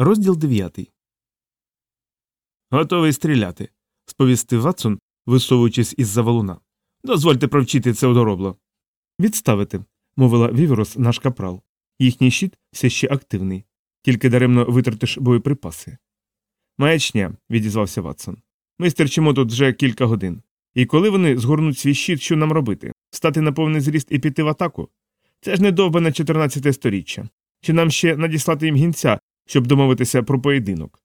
Розділ 9. Готовий стріляти, сповістив Ватсон, висовуючись із за валуна. Дозвольте провчити це одоробло. Відставити, мовила Віверос наш капрал. Їхній щит все ще активний, тільки даремно витратиш боєприпаси. Маячня, відізвався Ватсон. Ми стерчимо тут вже кілька годин. І коли вони згорнуть свій щит, що нам робити? Стати на повний зріст і піти в атаку? Це ж не довбане 14 сторіччя. Чи нам ще надіслати їм гінця, щоб домовитися про поєдинок?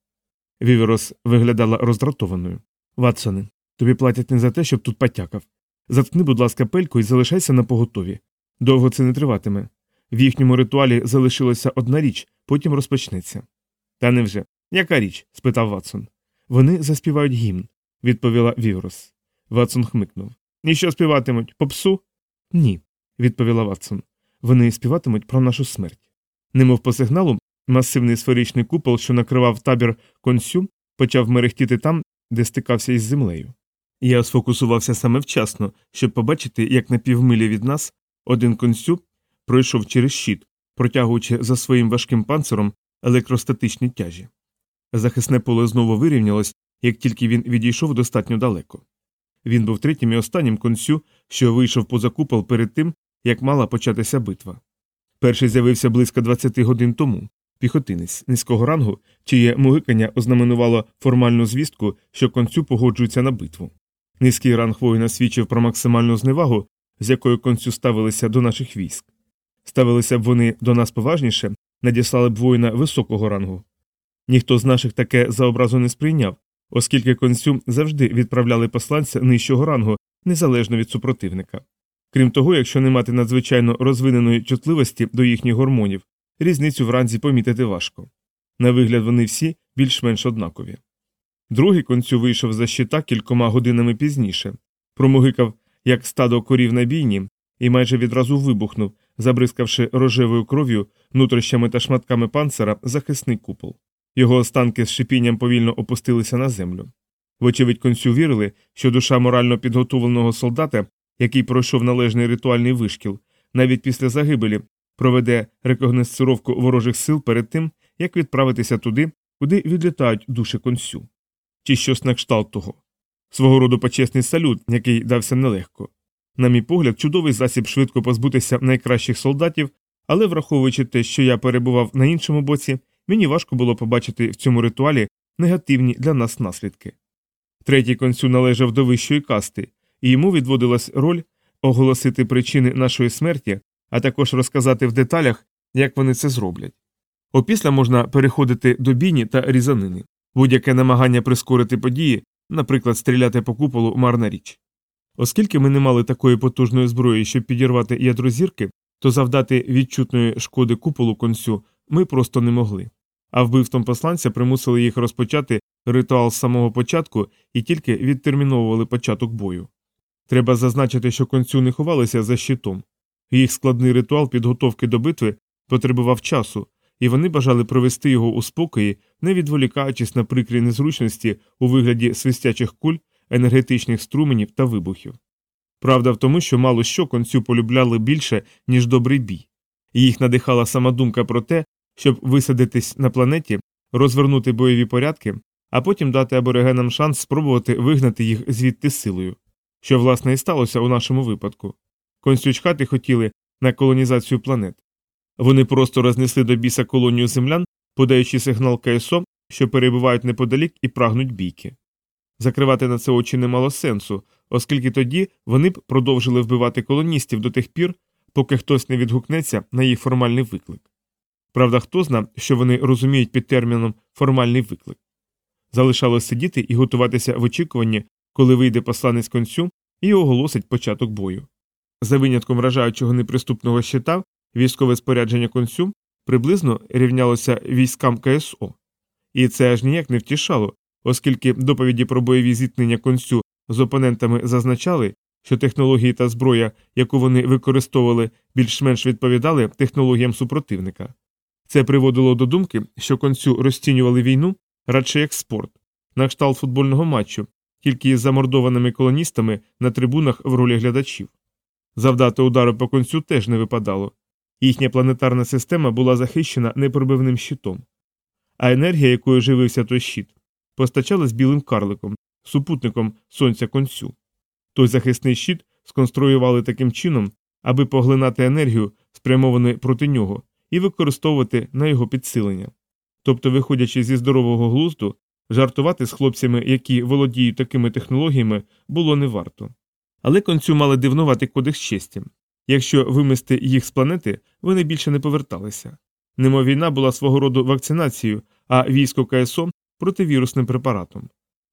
Віверос виглядала роздратованою. Ватсоне, тобі платять не за те, щоб тут патякав. Заткни, будь ласка, пельку і залишайся на поготові. Довго це не триватиме. В їхньому ритуалі залишилася одна річ, потім розпочнеться. Та невже? Яка річ? спитав Ватсон. Вони заспівають гімн, відповіла Віверос. Ватсон хмикнув. Ніщо співатимуть попсу? Ні, відповіла Ватсон. Вони співатимуть про нашу смерть. Немов по сигналу, масивний сферичний купол, що накривав табір консю, почав мерехтіти там, де стикався із землею. Я сфокусувався саме вчасно, щоб побачити, як на півмилі від нас один консю пройшов через щит, протягуючи за своїм важким панциром електростатичні тяжі. Захисне поле знову вирівнялось, як тільки він відійшов достатньо далеко. Він був третім і останнім консю, що вийшов поза купол перед тим, як мала початися битва. Перший з'явився близько 20 годин тому піхотинець низького рангу, чиє мугикання ознаменувало формальну звістку, що концю погоджується на битву. Низький ранг воїна свідчив про максимальну зневагу, з якою концю ставилися до наших військ. Ставилися б вони до нас поважніше, надіслали б воїна високого рангу. Ніхто з наших таке за образу не сприйняв, оскільки концю завжди відправляли посланця нижчого рангу, незалежно від супротивника. Крім того, якщо не мати надзвичайно розвиненої чутливості до їхніх гормонів, різницю в ранзі помітити важко. На вигляд, вони всі більш-менш однакові. Другий концю вийшов за щита кількома годинами пізніше, промогикав, як стадо корів на бійні, і майже відразу вибухнув, забризкавши рожевою кров'ю, нутрощами та шматками панцера захисний купол. Його останки з шипінням повільно опустилися на землю. Вочевидь, концю вірили, що душа морально підготовленого солдата, який пройшов належний ритуальний вишкіл, навіть після загибелі проведе рекогносцировку ворожих сил перед тим, як відправитися туди, куди відлітають душі консю. Чи щось на кшталт того. Свого роду почесний салют, який дався нелегко. На мій погляд, чудовий засіб швидко позбутися найкращих солдатів, але враховуючи те, що я перебував на іншому боці, мені важко було побачити в цьому ритуалі негативні для нас наслідки. Третій консю належав до вищої касти, і йому відводилась роль оголосити причини нашої смерті, а також розказати в деталях, як вони це зроблять. Опісля можна переходити до бійні та різанини, будь-яке намагання прискорити події, наприклад, стріляти по куполу марна річ. Оскільки ми не мали такої потужної зброї, щоб підірвати ядро зірки, то завдати відчутної шкоди куполу концю ми просто не могли. А вбивством посланця примусили їх розпочати ритуал з самого початку і тільки відтерміновували початок бою. Треба зазначити, що концю не ховалися за щитом. Їх складний ритуал підготовки до битви потребував часу, і вони бажали провести його у спокої, не відволікаючись на прикрі незручності у вигляді свистячих куль, енергетичних струменів та вибухів. Правда в тому, що мало що концю полюбляли більше, ніж добрий бій, і їх надихала сама думка про те, щоб висадитись на планеті, розвернути бойові порядки, а потім дати аборигенам шанс спробувати вигнати їх звідти силою, що власне і сталося у нашому випадку. Констючкати хотіли на колонізацію планет. Вони просто рознесли до біса колонію землян, подаючи сигнал КСО, що перебувають неподалік і прагнуть бійки. Закривати на це очі не мало сенсу, оскільки тоді вони б продовжили вбивати колоністів до тих пір, поки хтось не відгукнеться на їх формальний виклик. Правда, хто зна, що вони розуміють під терміном формальний виклик. Залишалось сидіти і готуватися в очікуванні, коли вийде посланець концю і оголосить початок бою. За винятком вражаючого неприступного щита, військове спорядження концю приблизно рівнялося військам КСО, і це аж ніяк не втішало, оскільки доповіді про бойові зіткнення концю з опонентами зазначали, що технології та зброя, яку вони використовували, більш-менш відповідали технологіям супротивника. Це приводило до думки, що концю розцінювали війну радше як спорт, на кшталт футбольного матчу, тільки із замордованими колоністами на трибунах в ролі глядачів. Завдати удару по концю теж не випадало. Їхня планетарна система була захищена непробивним щитом. а енергія, якою живився той щит, постачалась білим карликом, супутником сонця концю. Той захисний щит сконструювали таким чином, аби поглинати енергію, спрямовану проти нього, і використовувати на його підсилення. Тобто, виходячи зі здорового глузду, жартувати з хлопцями, які володіють такими технологіями, було не варто. Але концю мали дивнувати кодекс честі. Якщо вимести їх з планети, вони більше не поверталися. Немо війна була свого роду вакцинацією, а військо КСО противірусним препаратом.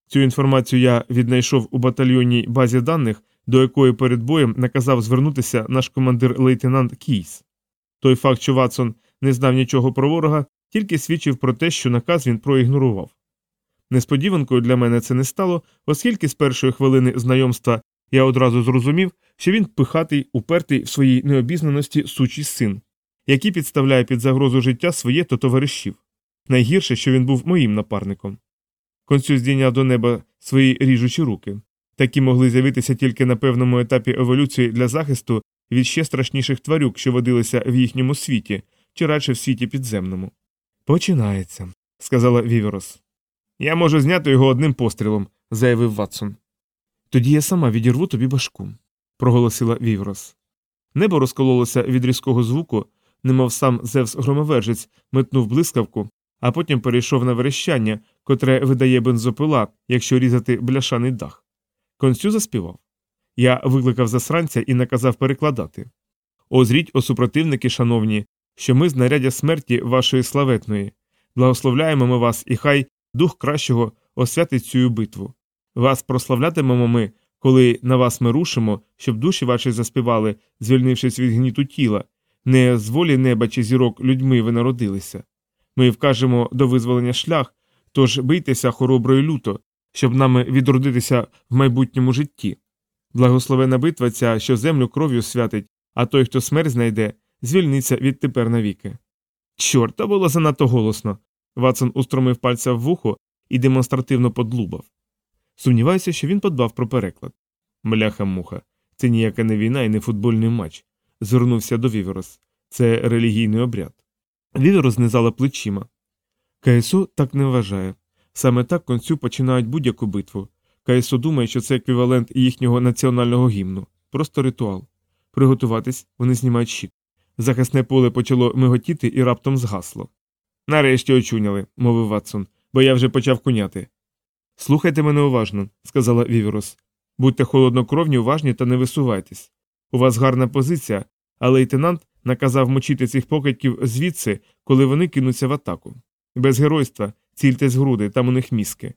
Цю інформацію я віднайшов у батальйонній базі даних, до якої перед боєм наказав звернутися наш командир лейтенант Кійс. Той факт, що Ватсон не знав нічого про ворога, тільки свідчив про те, що наказ він проігнорував. Несподіванкою для мене це не стало, оскільки з першої хвилини знайомства я одразу зрозумів, що він пихатий, упертий в своїй необізнаності сучий син, який підставляє під загрозу життя своє та товаришів. Найгірше, що він був моїм напарником. Концю здійняв до неба свої ріжучі руки. Такі могли з'явитися тільки на певному етапі еволюції для захисту від ще страшніших тварюк, що водилися в їхньому світі, чи радше в світі підземному. Починається, сказала Віверос. Я можу зняти його одним пострілом, заявив Ватсон. Тоді я сама відірву тобі башку, проголосила Віверос. Небо розкололося від різкого звуку, немов сам Зевс громовержець метнув блискавку, а потім перейшов на верещання, котре видає бензопила, якщо різати бляшаний дах. Концю заспівав. Я викликав засранця і наказав перекладати. Озріть, о супротивники, шановні, що ми знаряддя смерті вашої славетної. Благословляємо ми вас, і хай дух кращого освятить цю битву. Вас прославлятимемо ми, коли на вас ми рушимо, щоб душі ваші заспівали, звільнившись від гніту тіла, не з волі неба чи зірок людьми ви народилися. Ми вкажемо до визволення шлях, тож бийтеся хоробро і люто, щоб нами відродитися в майбутньому житті. Благословена битва ця, що землю кров'ю святить, а той, хто смерть знайде, звільниться відтепер навіки. Чорт, то було занадто голосно. Ватсон устромив пальця в вухо і демонстративно подлубав. Сумніваюся, що він подбав про переклад. Мляха муха, це ніяка не війна і не футбольний матч. Звернувся до Віверос. Це релігійний обряд. Віверос знизала плечима. КСУ так не вважає. Саме так консю починають будь-яку битву. КСУ думає, що це еквівалент їхнього національного гімну, просто ритуал. Приготуватись, вони знімають щит. Захисне поле почало миготіти і раптом згасло. Нарешті очуняли, мовив Ватсон, бо я вже почав куняти. Слухайте мене уважно, сказала Віверос. Будьте холоднокровні, уважні та не висувайтесь. У вас гарна позиція, а лейтенант наказав мочити цих покидьків звідси, коли вони кинуться в атаку. Без геройства цільте з груди, там у них мізки.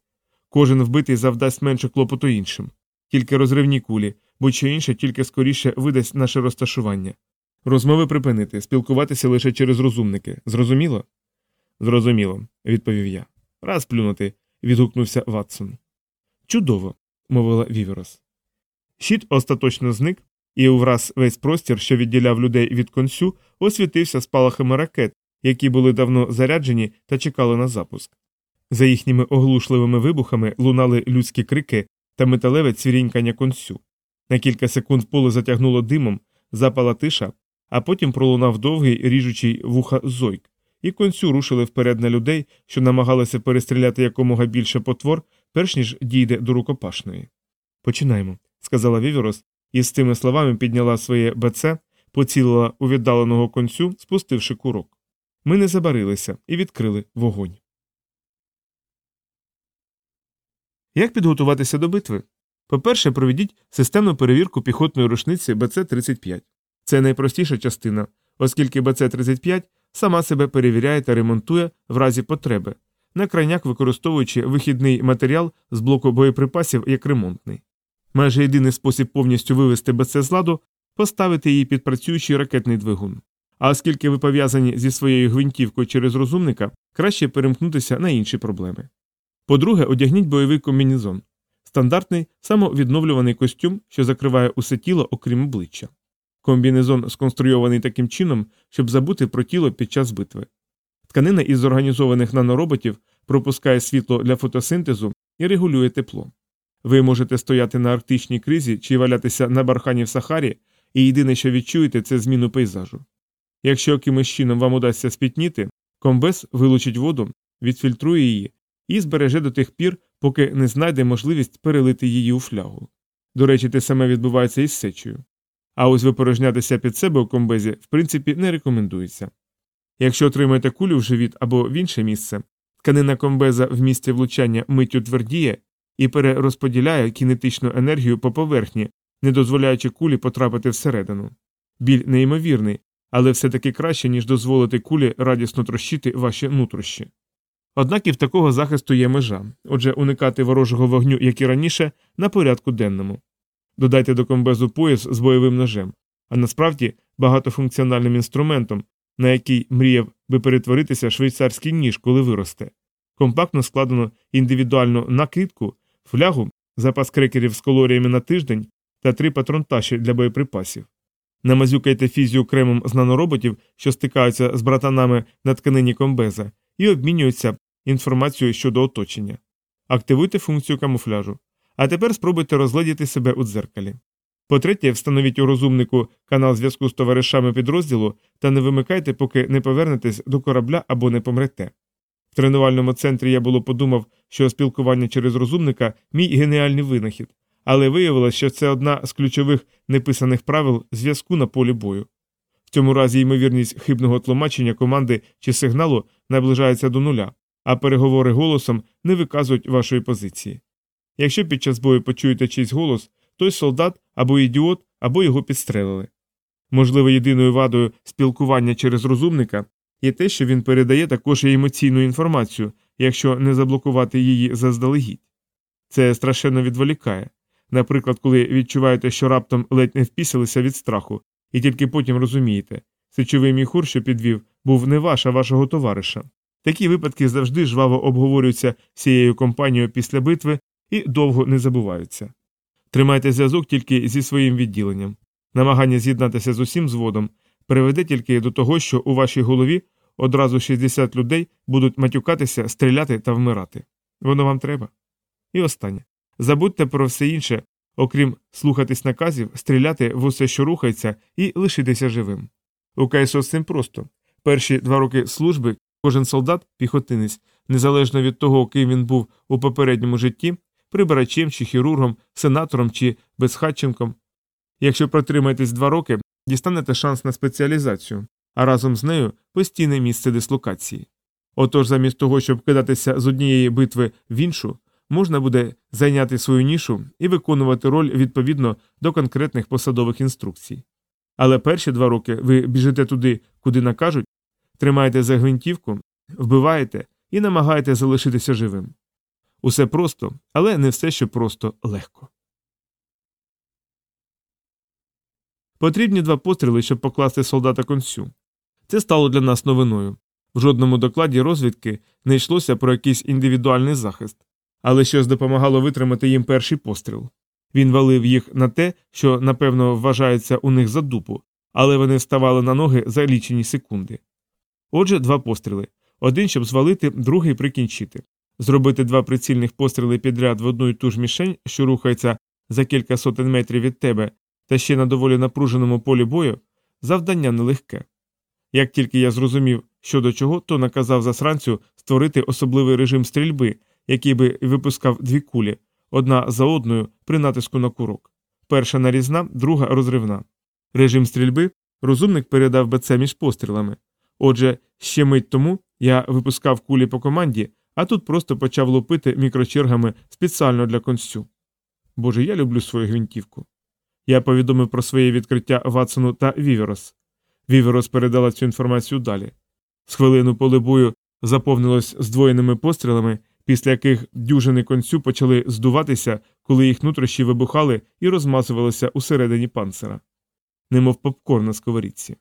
Кожен вбитий завдасть менше клопоту іншим, тільки розривні кулі, будь-що інше тільки скоріше видасть наше розташування. Розмови припинити, спілкуватися лише через розумники. Зрозуміло? Зрозуміло, відповів я. Раз плюнути, відгукнувся Ватсон. Чудово, мовила Віверос. Щит остаточно зник, і увраз весь простір, що відділяв людей від концю, освітився спалахами ракет, які були давно заряджені та чекали на запуск. За їхніми оглушливими вибухами лунали людські крики та металеве цвірінькання концю. На кілька секунд поле затягнуло димом, запала тиша, а потім пролунав довгий ріжучий вуха зойк, і концю рушили вперед на людей, що намагалися перестріляти якомога більше потвор, перш ніж дійде до рукопашної. Починаємо, сказала Віверос, і з цими словами підняла своє БЦ, поцілила у віддаленого концю, спустивши курок. Ми не забарилися і відкрили вогонь. Як підготуватися до битви? По-перше, проведіть системну перевірку піхотної рушниці БЦ-35. Це найпростіша частина, оскільки БЦ-35 сама себе перевіряє та ремонтує в разі потреби, на крайняк використовуючи вихідний матеріал з блоку боєприпасів як ремонтний. Майже єдиний спосіб повністю вивести БЦ з ладу поставити її під працюючий ракетний двигун. А оскільки ви пов'язані зі своєю гвинтівкою через розумника, краще перемкнутися на інші проблеми. По-друге, одягніть бойовий комбінезон стандартний самовідновлюваний костюм, що закриває усе тіло, окрім обличчя. Комбінезон сконструйований таким чином, щоб забути про тіло під час битви. Тканина із зорганізованих нанороботів пропускає світло для фотосинтезу і регулює тепло. Ви можете стояти на арктичній кризі чи валятися на бархані в Сахарі, і єдине, що відчуєте, це зміну пейзажу. Якщо якимось чином вам удасться спітніти, комбез вилучить воду, відфільтрує її і збереже до тих пір, поки не знайде можливість перелити її у флягу. До речі, те саме відбувається із сечею. А ось випорожнятися під себе у комбезі, в принципі, не рекомендується. Якщо отримаєте кулю в живіт або в інше місце, тканина комбеза в місці влучання миттю твердіє і перерозподіляє кінетичну енергію по поверхні, не дозволяючи кулі потрапити всередину. Біль неймовірний, але все таки краще, ніж дозволити кулі радісно трощити ваші нутрощі. Однак і в такого захисту є межа, отже, уникати ворожого вогню, як і раніше, на порядку денному. Додайте до комбезу пояс з бойовим ножем, а насправді багатофункціональним інструментом, на який мріяв би перетворитися швейцарський ніж, коли виросте. Компактно складено індивідуальну накидку, флягу, запас крекерів з калоріями на тиждень та три патронташі для боєприпасів. Намазюкайте фізію кремом з нанороботів, що стикаються з братанами на тканині комбеза, і обмінюються інформацією щодо оточення. Активуйте функцію камуфляжу. А тепер спробуйте розгледіти себе у дзеркалі. По-третє, встановіть у розумнику канал зв'язку з товаришами підрозділу та не вимикайте, поки не повернетесь до корабля або не помрете. В тренувальному центрі я було подумав, що спілкування через розумника мій геніальний винахід, але виявилось, що це одна з ключових неписаних правил зв'язку на полі бою. В цьому разі ймовірність хибного тлумачення команди чи сигналу наближається до нуля, а переговори голосом не виказують вашої позиції. Якщо під час бою почуєте чийсь голос, той солдат або ідіот, або його підстрелили. Можливо, єдиною вадою спілкування через розумника є те, що він передає також і емоційну інформацію, якщо не заблокувати її заздалегідь. Це страшенно відволікає. Наприклад, коли відчуваєте, що раптом ледь не впісилися від страху, і тільки потім розумієте, сечовий міхур, що підвів, був не ваш, а вашого товариша. Такі випадки завжди жваво обговорюються всією компанією після битви і довго не забуваються. Тримайте зв'язок тільки зі своїм відділенням. Намагання з'єднатися з усім зводом приведе тільки до того, що у вашій голові одразу 60 людей будуть матюкатися, стріляти та вмирати. Воно вам треба. І останнє. Забудьте про все інше, окрім слухатись наказів, стріляти в усе, що рухається, і лишитися живим. У КСО з цим просто. Перші два роки служби кожен солдат, піхотинець, незалежно від того, ким він був у попередньому житті, прибирачем чи хірургом, сенатором чи безхатченком. Якщо протримаєтесь два роки, дістанете шанс на спеціалізацію, а разом з нею постійне місце дислокації. Отож, замість того, щоб кидатися з однієї битви в іншу, можна буде зайняти свою нішу і виконувати роль відповідно до конкретних посадових інструкцій. Але перші два роки ви біжите туди, куди накажуть, тримаєте за гвинтівку, вбиваєте і намагаєте залишитися живим. Усе просто, але не все ще просто легко. Потрібні два постріли, щоб покласти солдата консю. Це стало для нас новиною. В жодному докладі розвідки не йшлося про якийсь індивідуальний захист, але щось допомагало витримати їм перший постріл. Він валив їх на те, що, напевно, вважається у них за дупу, але вони вставали на ноги за лічені секунди. Отже, два постріли один, щоб звалити, другий прикінчити. Зробити два прицільних постріли підряд в одну і ту ж мішень, що рухається за кілька сотень метрів від тебе, та ще на доволі напруженому полі бою, завдання нелегке. Як тільки я зрозумів, що до чого, то наказав засранцю створити особливий режим стрільби, який би випускав дві кулі, одна за одною при натиску на курок. Перша нарізна, друга розривна. Режим стрільби розумник передав БЦ між пострілами. Отже, ще мить тому я випускав кулі по команді, а тут просто почав лупити мікрочергами спеціально для консю. Боже, я люблю свою гвинтівку. Я повідомив про своє відкриття Ватсону та Віверос. Віверос передала цю інформацію далі. З хвилину поле бою заповнилось здвоєними пострілами, після яких дюжини концю почали здуватися, коли їх нутрощі вибухали і розмазувалися усередині панцира, немов попкорн на сковорідці.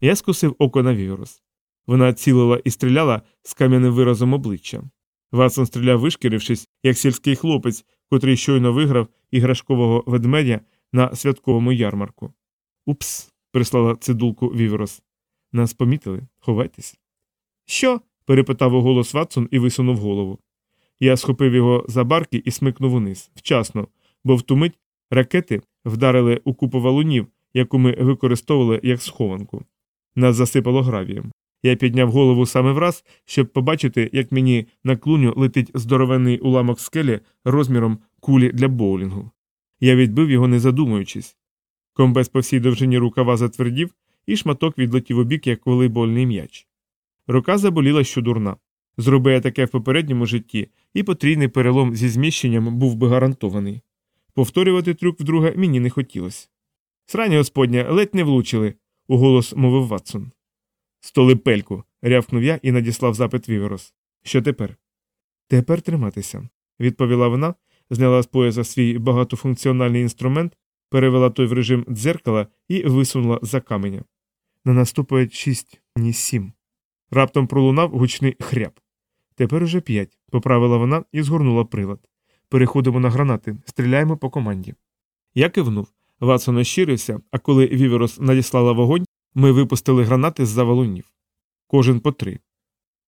Я скосив око на Віверос. Вона цілила і стріляла з кам'яним виразом обличчя. Ватсон стріляв, вишкірившись, як сільський хлопець, котрий щойно виграв іграшкового ведмедя на святковому ярмарку. Упс, прислала цидулку Віверос. Нас помітили, ховайтесь. Що? перепитав у голос Ватсон і висунув голову. Я схопив його за барки і смикнув униз вчасно, бо в ту мить ракети вдарили у купу валунів, яку ми використовували як схованку. Нас засипало гравієм. Я підняв голову саме враз, щоб побачити, як мені на клуню летить здоровенний уламок скелі розміром кулі для боулінгу. Я відбив його, не задумуючись. Комбез по всій довжині рукава затвердів, і шматок відлетів у бік, як волейбольний м'яч. Рука заболіла щодурна. Зроби я таке в попередньому житті, і потрійний перелом зі зміщенням був би гарантований. Повторювати трюк вдруге мені не хотілося. Срані господня, ледь не влучили, уголос мовив Ватсон. Столи пельку, рявкнув я і надіслав запит Віверос. Що тепер? Тепер триматися, відповіла вона, зняла з пояса свій багатофункціональний інструмент, перевела той в режим дзеркала і висунула за каменя. На наступає шість, ні сім. Раптом пролунав гучний хряб. Тепер уже п'ять, поправила вона і згорнула прилад. Переходимо на гранати, стріляємо по команді. Я кивнув. Ватсон ощирився, а коли Віверос надіслала вогонь, ми випустили гранати з за валунів. Кожен по три.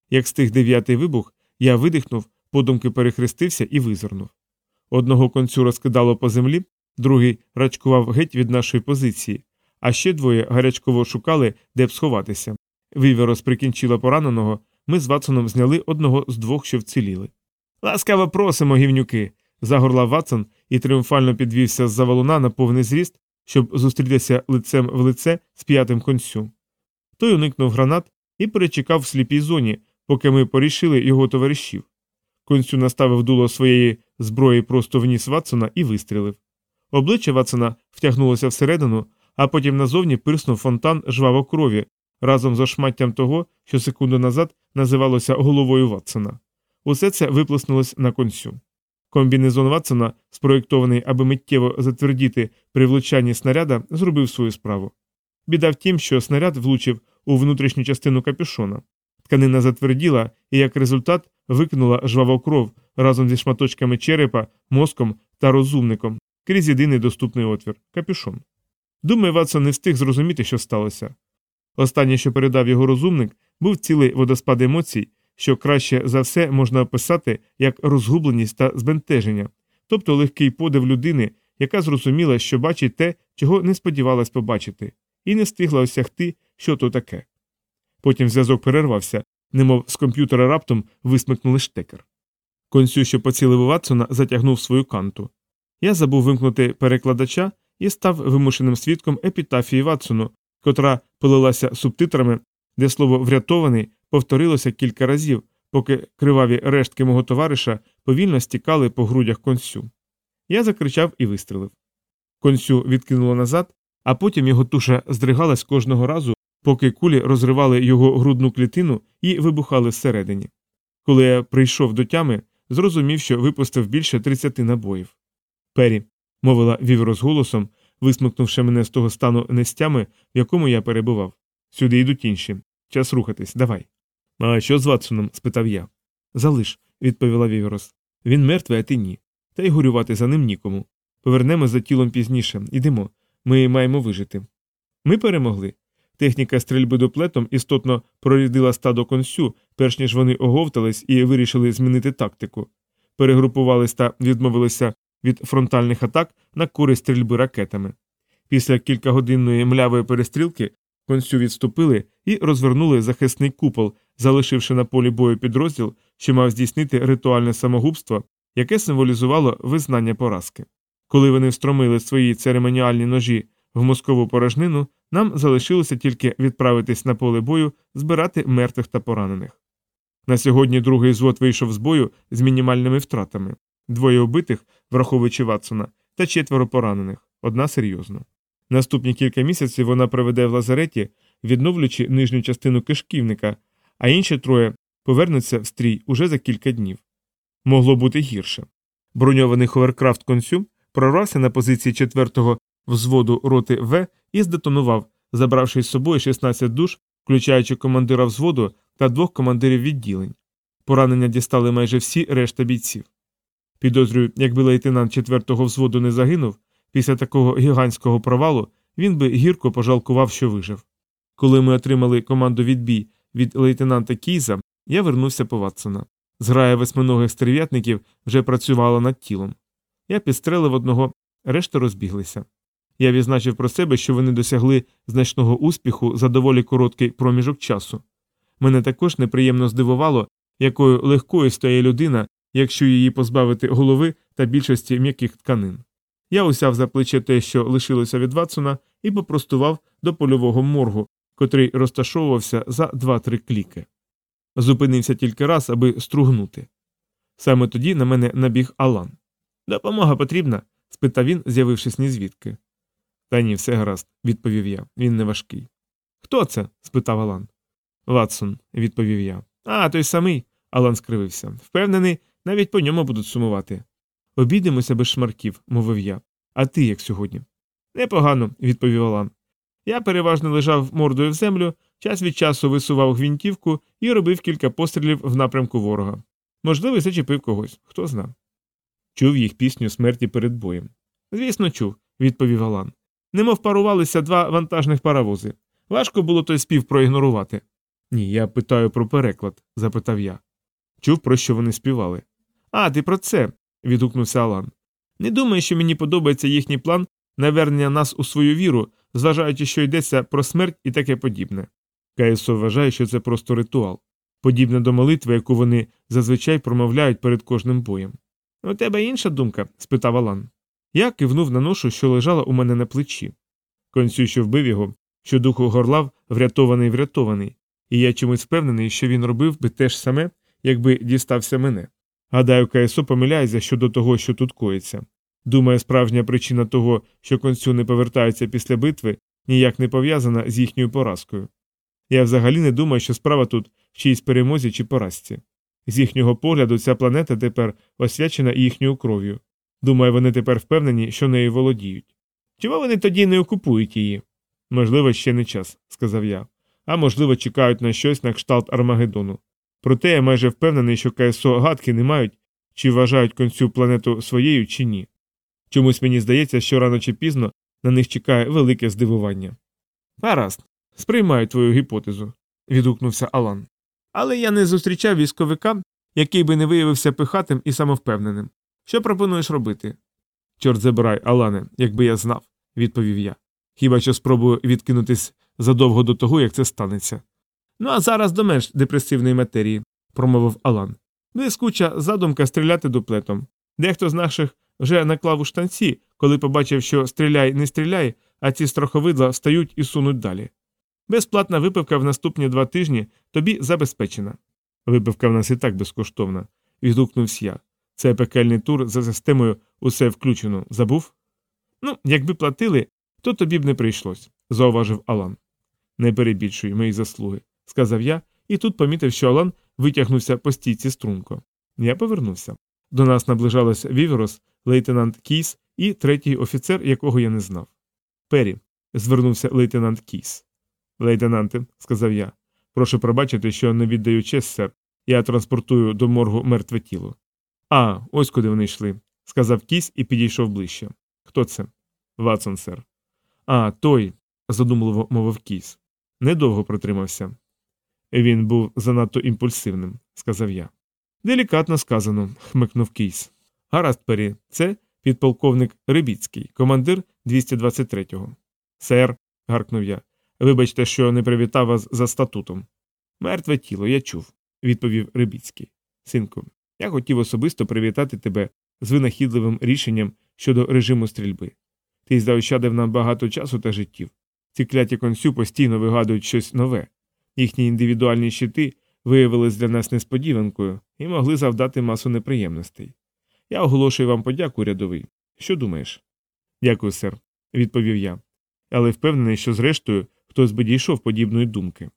Як стих дев'ятий вибух, я видихнув, подумки перехрестився і визирнув. Одного концю розкидало по землі, другий рачкував геть від нашої позиції, а ще двоє гарячково шукали, де б сховатися. Віверос прикінчила пораненого, ми з Ватсоном зняли одного з двох, що вціліли. Ласкаво просимо, гівнюки. загорлав Ватсон і тріумфально підвівся з за валуна на повний зріст, щоб зустрітися лицем в лице з п'ятим концю. Той уникнув гранат і перечекав в сліпій зоні, поки ми порішили його товаришів. Концю наставив дуло своєї зброї просто вніс Ватсона і вистрілив. Обличчя Ватсона втягнулося всередину, а потім назовні пирснув фонтан жваво крові разом з ошматтям того, що секунду назад називалося головою Ватсона. Усе це виплеснулось на концю. Комбінезон Ватсона, спроєктований, аби миттєво затвердіти при влучанні снаряда, зробив свою справу. Біда в тім, що снаряд влучив у внутрішню частину капюшона. Тканина затверділа і, як результат, викинула жваву кров разом зі шматочками черепа, мозком та розумником крізь єдиний доступний отвір капюшон. Думаю, Ватсон не встиг зрозуміти, що сталося. Останнє, що передав його розумник, був цілий водоспад емоцій, що краще за все можна описати як розгубленість та збентеження, тобто легкий подив людини, яка зрозуміла, що бачить те, чого не сподівалась побачити, і не встигла осягти, що то таке. Потім зв'язок перервався, немов з комп'ютера раптом висмикнули штекер. Консю, що поцілив Ватсона, затягнув свою канту. Я забув вимкнути перекладача і став вимушеним свідком епітафії Ватсону, котра полилася субтитрами, де слово врятований повторилося кілька разів, поки криваві рештки мого товариша повільно стікали по грудях консю. Я закричав і вистрелив. Консю відкинуло назад, а потім його туша здригалась кожного разу, поки кулі розривали його грудну клітину і вибухали всередині. Коли я прийшов до тями, зрозумів, що випустив більше 30 набоїв. Пері, мовила віверос голосом, висмикнувши мене з того стану нестями, в якому я перебував. Сюди йдуть інші. Час рухатись, давай. А що з Ватсоном? спитав я. Залиш, відповіла Віверос. Він мертвий, а ти ні. Та й горювати за ним нікому. Повернемо за тілом пізніше. Ідемо. Ми маємо вижити. Ми перемогли. Техніка стрільби дуплетом істотно прорядила стадо консю, перш ніж вони оговтались і вирішили змінити тактику. Перегрупувались та відмовилися від фронтальних атак на користь стрільби ракетами. Після кількагодинної млявої перестрілки консю відступили і розвернули захисний купол, залишивши на полі бою підрозділ, що мав здійснити ритуальне самогубство, яке символізувало визнання поразки. Коли вони встромили свої церемоніальні ножі в мозкову порожнину, нам залишилося тільки відправитись на поле бою, збирати мертвих та поранених. На сьогодні другий звод вийшов з бою з мінімальними втратами двоє убитих, враховуючи Ватсона, та четверо поранених, одна серйозно. Наступні кілька місяців вона проведе в лазареті, відновлюючи нижню частину кишківника, а інші троє повернуться в стрій уже за кілька днів. Могло бути гірше. Броньований ховеркрафт консю прорвався на позиції четвертого взводу роти В і здетонував, забравши з собою 16 душ, включаючи командира взводу та двох командирів відділень. Поранення дістали майже всі решта бійців. Підозрюю, якби лейтенант четвертого взводу не загинув, після такого гігантського провалу він би гірко пожалкував, що вижив. Коли ми отримали команду відбій від лейтенанта Кійза, я вернувся по Ватсона. Зграя восьминогих стерв'ятників вже працювала над тілом. Я підстрелив одного, решта розбіглися. Я відзначив про себе, що вони досягли значного успіху за доволі короткий проміжок часу. Мене також неприємно здивувало, якою легкою стає людина, якщо її позбавити голови та більшості м'яких тканин. Я усяв за плече те, що лишилося від Ватсона, і попростував до польового моргу, котрий розташовувався за 2-3 кліки. Зупинився тільки раз, аби стругнути. Саме тоді на мене набіг Алан. Допомога потрібна? спитав він, з'явившись нізвідки. Та ні, все гаразд, відповів я. Він не важкий. Хто це? спитав Алан. Ватсон, відповів я. А, той самий. Алан скривився. Впевнений, навіть по ньому будуть сумувати. Обійдемося без шмарків, мовив я. А ти як сьогодні? Непогано, відповів Алан. Я переважно лежав мордою в землю, час від часу висував гвинтівку і робив кілька пострілів в напрямку ворога. Можливо, зачепив когось, хто зна. Чув їх пісню смерті перед боєм. Звісно, чув, відповів Алан. Немов парувалися два вантажних паровози. Важко було той спів проігнорувати. Ні, я питаю про переклад, запитав я. Чув, про що вони співали. А, ти про це. відгукнувся Алан. Не думаю, що мені подобається їхній план навернення нас у свою віру, зважаючи, що йдеться про смерть і таке подібне. КСО вважає, що це просто ритуал, подібне до молитви, яку вони зазвичай промовляють перед кожним боєм. У тебе інша думка? спитав Алан. Я кивнув на ношу, що лежала у мене на плечі. Концю, що вбив його, що духу горлав, врятований врятований, і я чомусь впевнений, що він робив би те ж саме, якби дістався мене. Гадаю, КСО помиляється щодо того, що тут коїться. Думаю, справжня причина того, що концю не повертаються після битви, ніяк не пов'язана з їхньою поразкою. Я взагалі не думаю, що справа тут в чиїсь перемозі чи поразці. З їхнього погляду, ця планета тепер освячена їхньою кров'ю. Думаю, вони тепер впевнені, що нею володіють. Чому вони тоді не окупують її? Можливо, ще не час, сказав я, а можливо, чекають на щось на кшталт Армагеддону. Проте я майже впевнений, що КСО гадки не мають, чи вважають концю планету своєю, чи ні. Чомусь мені здається, що рано чи пізно на них чекає велике здивування. Гаразд, сприймаю твою гіпотезу, відгукнувся Алан. Але я не зустрічав військовика, який би не виявився пихатим і самовпевненим. Що пропонуєш робити? Чорт забирай, Алане, якби я знав, відповів я. Хіба що спробую відкинутись задовго до того, як це станеться. Ну а зараз до менш депресивної матерії, промовив Алан. Блискуча задумка стріляти дуплетом. Дехто з наших вже наклав у штанці, коли побачив, що стріляй, не стріляй, а ці страховидла встають і сунуть далі. Безплатна випивка в наступні два тижні тобі забезпечена. Випивка в нас і так безкоштовна, відгукнувся я. Це пекельний тур за системою усе включено. Забув? Ну, якби платили, то тобі б не прийшлось, зауважив Алан. Не перебільшуй мої заслуги, сказав я, і тут помітив, що Алан витягнувся по стійці струнко. Я повернувся. До нас наближалися Віверос, лейтенант Кійс і третій офіцер, якого я не знав. Пері, звернувся лейтенант Кійс. Лейтенанте, сказав я, прошу пробачити, що не віддаю честь, сер. Я транспортую до моргу мертве тіло. А, ось куди вони йшли, сказав Кіс і підійшов ближче. Хто це? Ватсон, сер. А, той, задумливо мовив Кіс. Недовго протримався. Він був занадто імпульсивним, сказав я. Делікатно сказано, хмикнув Кіс. Гаразд, Пері, це підполковник Рибіцький, командир 223-го. Сер, гаркнув я. Вибачте, що не привітав вас за статутом. Мертве тіло, я чув, відповів Рибіцький. Синку, я хотів особисто привітати тебе з винахідливим рішенням щодо режиму стрільби. Ти заощадив нам багато часу та життів. Ці кляті консю постійно вигадують щось нове. Їхні індивідуальні щити виявились для нас несподіванкою і могли завдати масу неприємностей. Я оголошую вам подяку, рядовий. Що думаєш? Дякую, сер, відповів я. Але впевнений, що зрештою хтось би дійшов подібної думки.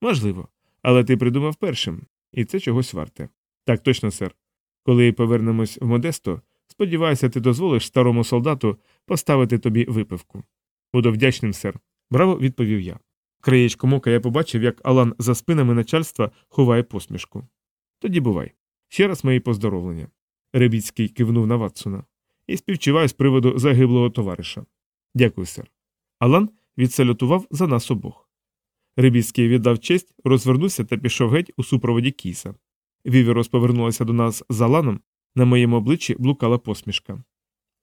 Можливо, але ти придумав першим, і це чогось варте. Так точно, сер. Коли повернемось в Модесто, сподіваюся, ти дозволиш старому солдату поставити тобі випивку. Буду вдячним, сер. Браво, відповів я. Краєчком ока я побачив, як Алан за спинами начальства ховає посмішку. Тоді бувай. Ще раз мої поздоровлення. Ребіцький кивнув на Ватсона. І співчуваю з приводу загиблого товариша. Дякую, сер. Алан відсалютував за нас обох. Рибіцький віддав честь, розвернувся та пішов геть у супроводі кіса. Віверос повернулася до нас за ланом, на моєму обличчі блукала посмішка.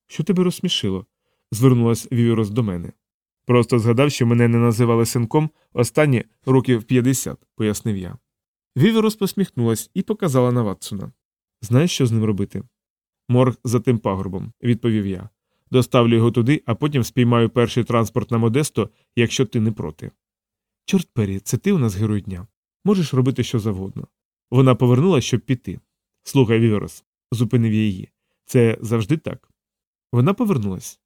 Що тебе розсмішило? звернулась Віверос до мене. Просто згадав, що мене не називали синком останні років 50, пояснив я. Віверос посміхнулась і показала на Ватсона. Знаєш, що з ним робити? Морг за тим пагорбом, відповів я. Доставлю його туди, а потім спіймаю перший транспорт на Модесто, якщо ти не проти. Чорт Пері, це ти у нас герой дня. Можеш робити що завгодно. Вона повернула, щоб піти. Слухай, Віверос, зупинив я її. Це завжди так. Вона повернулась.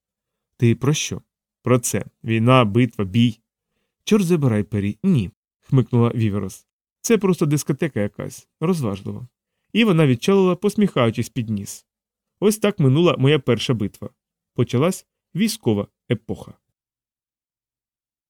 Ти про що? Про це. Війна, битва, бій. Чорт забирай, Пері. Ні. хмикнула Віверос. Це просто дискотека якась, розважливо. І вона відчалила, посміхаючись під ніс. Ось так минула моя перша битва. Почалась військова епоха.